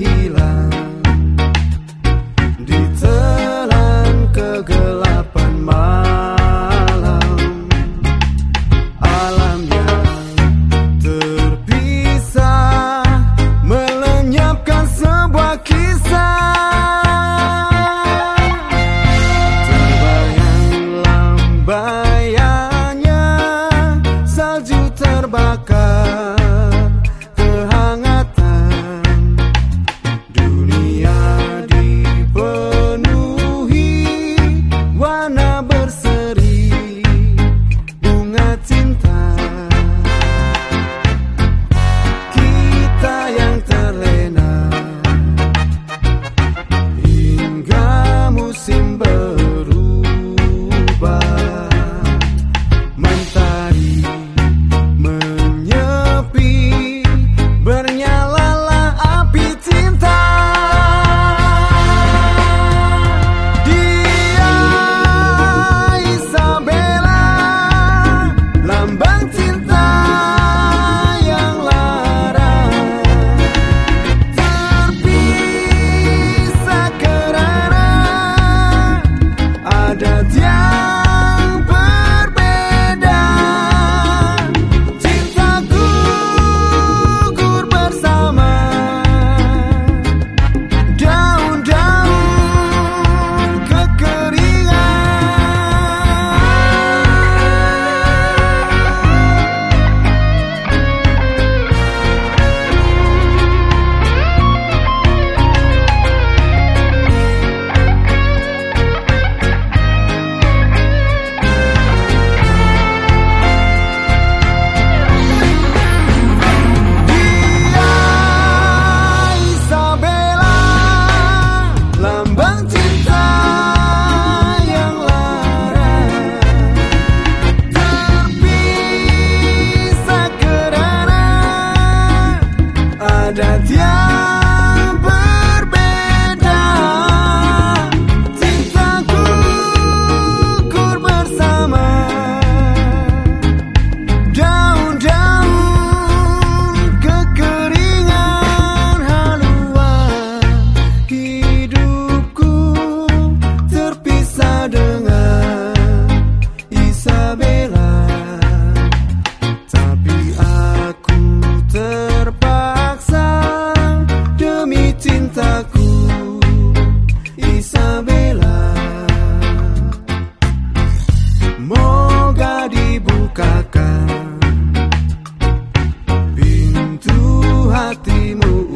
healer. Cada día hatimu